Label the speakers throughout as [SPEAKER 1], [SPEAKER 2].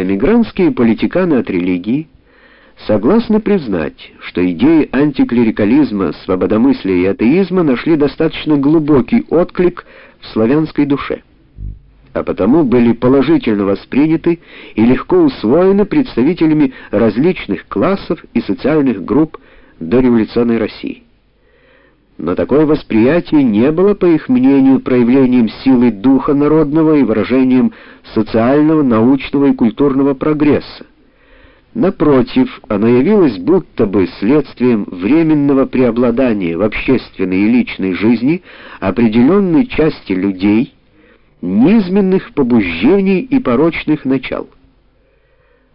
[SPEAKER 1] Эмигрантские политиканы от религии согласны признать, что идеи антиклерикализма, свободомыслия и атеизма нашли достаточно глубокий отклик в славянской душе, а потому были положительно восприняты и легко усвоены представителями различных классов и социальных групп дореволюционной России. Но такое восприятие не было, по их мнению, проявлением силы духа народного и выражением социального, научного и культурного прогресса. Напротив, оно явилось будто бы следствием временного преобладания в общественной и личной жизни определенной части людей, низменных побуждений и порочных начал.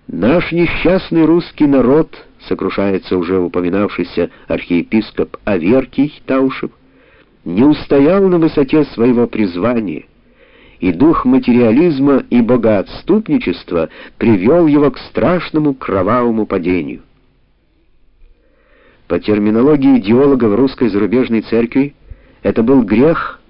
[SPEAKER 1] Наш несчастный русский народ, сокрушается уже упоминавшийся архиепископ Аверкий Таушев, не устоял на высоте своего призвания, и дух материализма и богоотступничества привел его к страшному кровавому падению. По терминологии идеологов русской зарубежной церкви, это был грех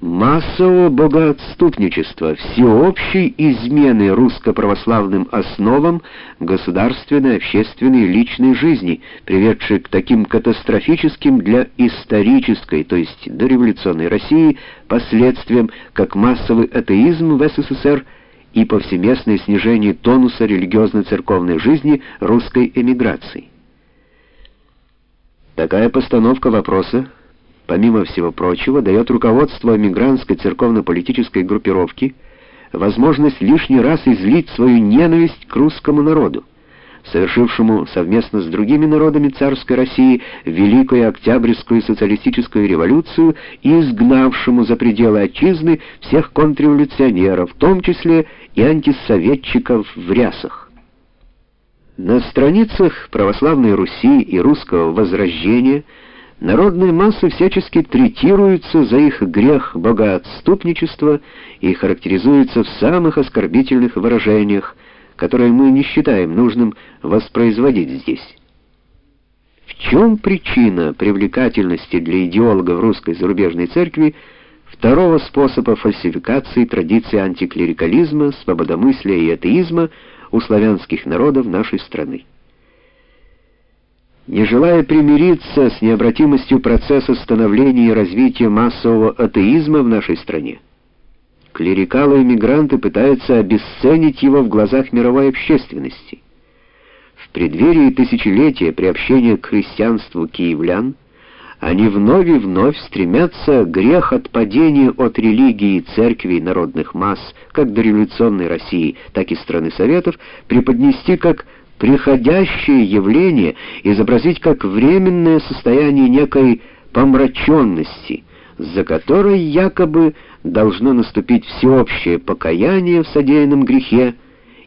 [SPEAKER 1] массового богоотступничества, всеобщей измены русско-православным основам государственной, общественной и личной жизни, приведшей к таким катастрофическим для исторической, то есть дореволюционной России, последствиям, как массовый атеизм в СССР и повсеместное снижение тонуса религиозно-церковной жизни русской эмиграции. Такая постановка вопроса помимо всего прочего, дает руководство мигрантской церковно-политической группировки возможность лишний раз излить свою ненависть к русскому народу, совершившему совместно с другими народами царской России Великую Октябрьскую социалистическую революцию и изгнавшему за пределы отчизны всех контрреволюционеров, в том числе и антисоветчиков в рясах. На страницах православной Руси и русского возрождения – Народные массы всячески третируются за их грех богоотступничества и характеризуются в самых оскорбительных выражениях, которые мы не считаем нужным воспроизводить здесь. В чем причина привлекательности для идеологов русской зарубежной церкви второго способа фальсификации традиции антиклерикализма, свободомыслия и атеизма у славянских народов нашей страны? Не желая примириться с необратимостью процесса становления и развития массового атеизма в нашей стране, клерикалы-эмигранты пытаются обесценить его в глазах мировой общественности. В преддверии тысячелетия приобщения к христианству киевлян они вновь и вновь стремятся грех отпадения от религии и церкви и народных масс, как до революционной России, так и страны Советов, преподнести как приходящее явление изобразить как временное состояние некой помраченности, за которой якобы должно наступить всеобщее покаяние в содеянном грехе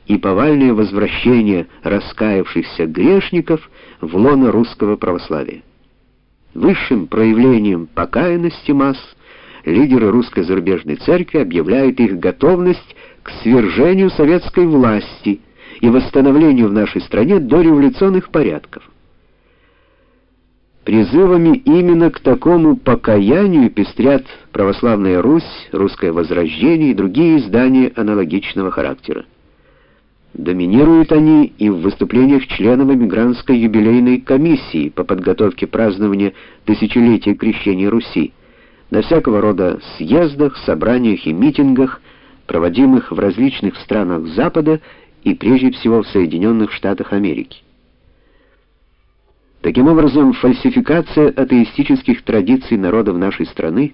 [SPEAKER 1] и повальное возвращение раскаявшихся грешников в лоно русского православия. Высшим проявлением покаянности масс лидеры русской зарубежной церкви объявляют их готовность к свержению советской власти – и восстановлению в нашей стране дореволюционных порядков. Призывами именно к такому покаянию пестрят «Православная Русь», «Русское Возрождение» и другие издания аналогичного характера. Доминируют они и в выступлениях членов эмигрантской юбилейной комиссии по подготовке празднования тысячелетия крещения Руси, на всякого рода съездах, собраниях и митингах, проводимых в различных странах Запада и прежде всего в Соединенных Штатах Америки. Таким образом, фальсификация атеистических традиций народов нашей страны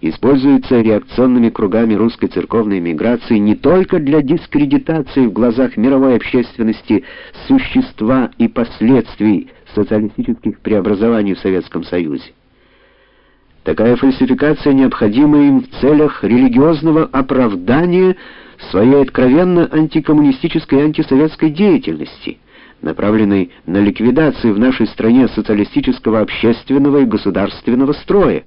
[SPEAKER 1] используется реакционными кругами русской церковной миграции не только для дискредитации в глазах мировой общественности существа и последствий социалистических преобразований в Советском Союзе. Такая фальсификация необходима им в целях религиозного оправдания своей откровенно антикоммунистической и антисоветской деятельности, направленной на ликвидацию в нашей стране социалистического общественного и государственного строя,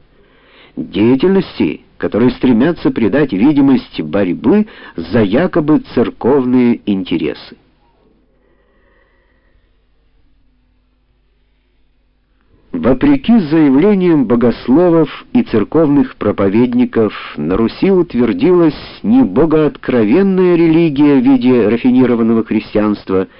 [SPEAKER 1] деятельности, которые стремятся придать видимость борьбы за якобы церковные интересы. Вопреки заявлениям богословов и церковных проповедников, на Руси утвердилась не богооткровенная религия в виде рафинированного христианства –